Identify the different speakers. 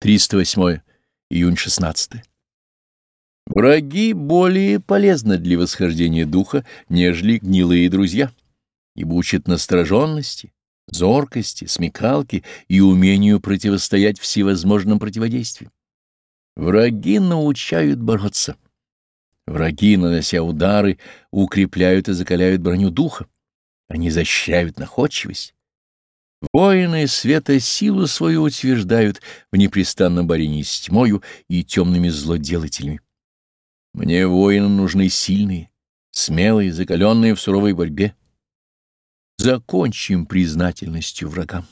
Speaker 1: 308 июнь 16 Враги более полезны для восхождения духа, нежели гнилые друзья, ибо учат настороженности, зоркости, смекалки и умению противостоять всевозможным противодействиям. Враги научают бороться. Враги, нанося удары, укрепляют и закаляют броню духа. Они защищают находчивость. Воины света силу свою утверждают в непрестанном борении с тьмою и темными злоделателями. Мне воины нужны сильные, смелые, закаленные в суровой борьбе. Закончим признательностью врагам.